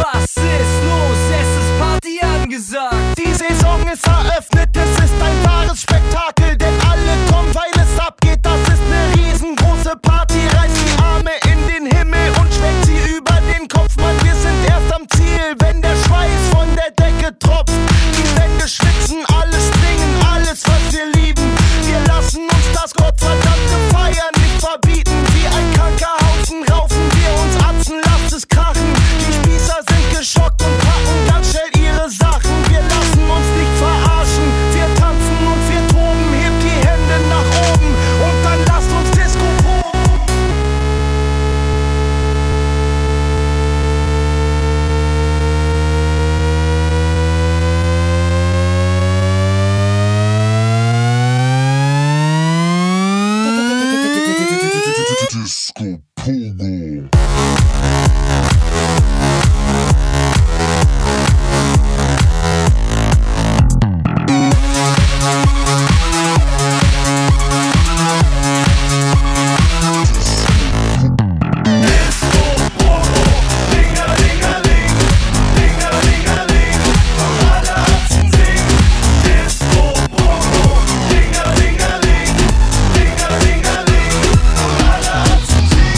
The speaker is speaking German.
Was ist los? Es ist Party angesagt. Die Saison ist eröffnet. Marco Polo.